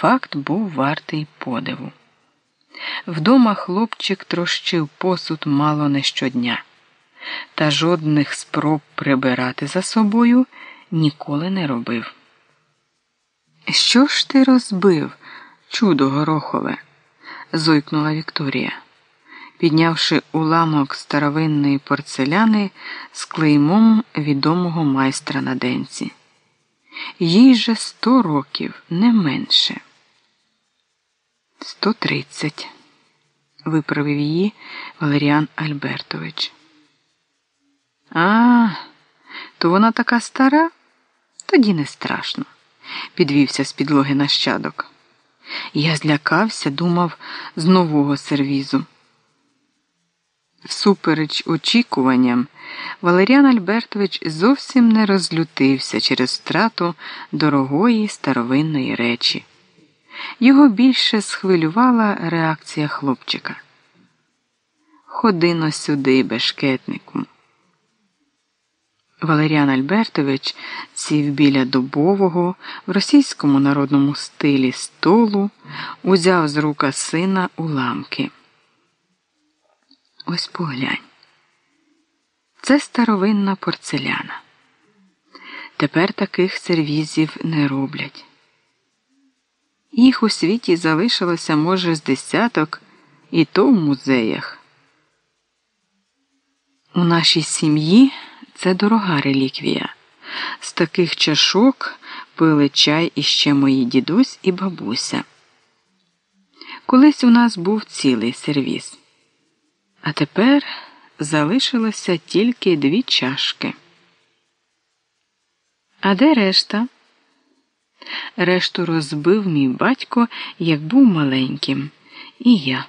Факт був вартий подиву. Вдома хлопчик трощив посуд мало не щодня, та жодних спроб прибирати за собою ніколи не робив. Що ж ти розбив, чудо горохове? зойкнула Вікторія, піднявши уламок старовинної порцеляни з клеймом відомого майстра на денці. Їй же сто років не менше. Сто тридцять, виправив її Валеріан Альбертович. А, то вона така стара? Тоді не страшно, підвівся з підлоги нащадок. Я злякався, думав, з нового сервізу. Всупереч очікуванням, Валеріан Альбертович зовсім не розлютився через втрату дорогої старовинної речі. Його більше схвилювала реакція хлопчика. Ходи но сюди, бешкетнику. Валеріан Альбертович сів біля дубового в російському народному стилі столу, узяв з рука сина уламки. Ось поглянь. Це старовинна порцеляна. Тепер таких сервізів не роблять. Їх у світі залишилося, може, з десяток, і то в музеях. У нашій сім'ї це дорога реліквія. З таких чашок пили чай іще мої дідусь і бабуся. Колись у нас був цілий сервіз, а тепер залишилося тільки дві чашки. А де решта? Решту розбив мій батько, як був маленьким, і я.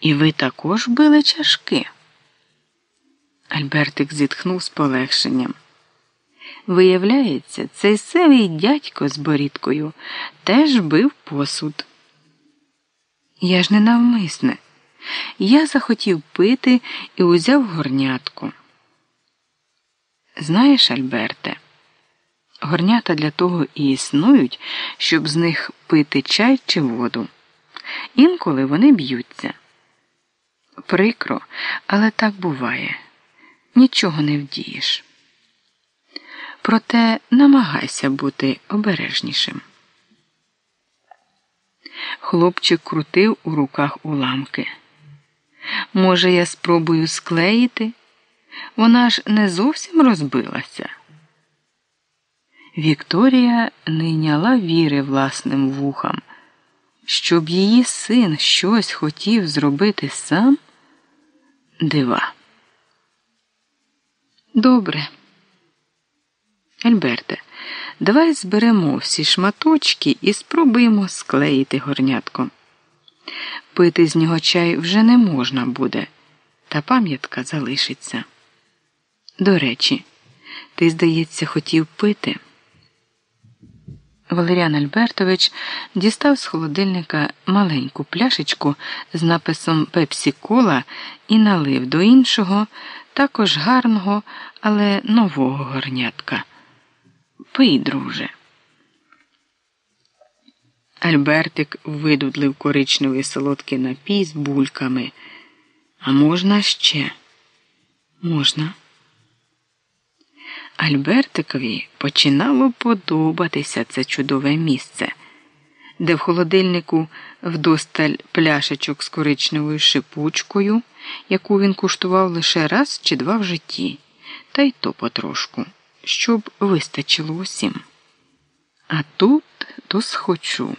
І ви також били чашки. Альбертик зітхнув з полегшенням. Виявляється, цей сивий дядько з борідкою теж бив посуд. Я ж не навмисне. Я захотів пити і узяв горнятку. Знаєш, Альберте, горнята для того і існують, щоб з них пити чай чи воду. Інколи вони б'ються. Прикро, але так буває нічого не вдієш. Проте намагайся бути обережнішим. Хлопчик крутив у руках уламки. Може, я спробую склеїти? Вона ж не зовсім розбилася. Вікторія не йняла віри власним вухам, щоб її син щось хотів зробити сам дива. Добре. Альберте, давай зберемо всі шматочки і спробуємо склеїти горнятко. Пити з нього чай вже не можна буде, та пам'ятка залишиться. До речі, ти, здається, хотів пити. Валеріан Альбертович дістав з холодильника маленьку пляшечку з написом Пепсі Кола і налив до іншого також гарного, але нового горнятка. Пий, друже. Альбертик видудлив коричневий солодкий напій з бульками. А можна ще? Можна. Альбертикові починало подобатися це чудове місце, де в холодильнику вдосталь пляшечок з коричневою шипучкою яку він куштував лише раз чи два в житті, та й то потрошку, щоб вистачило усім. А тут то схочу.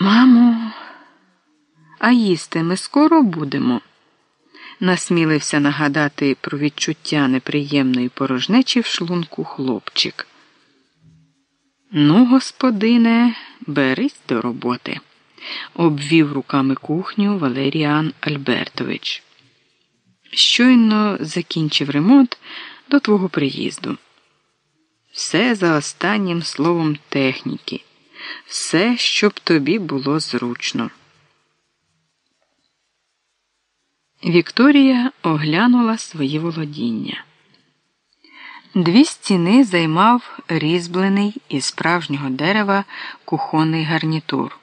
Мамо, а їсти ми скоро будемо, насмілився нагадати про відчуття неприємної порожнечі в шлунку хлопчик. Ну, господине, берись до роботи обвів руками кухню Валеріан Альбертович. Щойно закінчив ремонт до твого приїзду. Все за останнім словом техніки, все, щоб тобі було зручно. Вікторія оглянула свої володіння. Дві стіни займав різьблений із справжнього дерева кухонний гарнітур.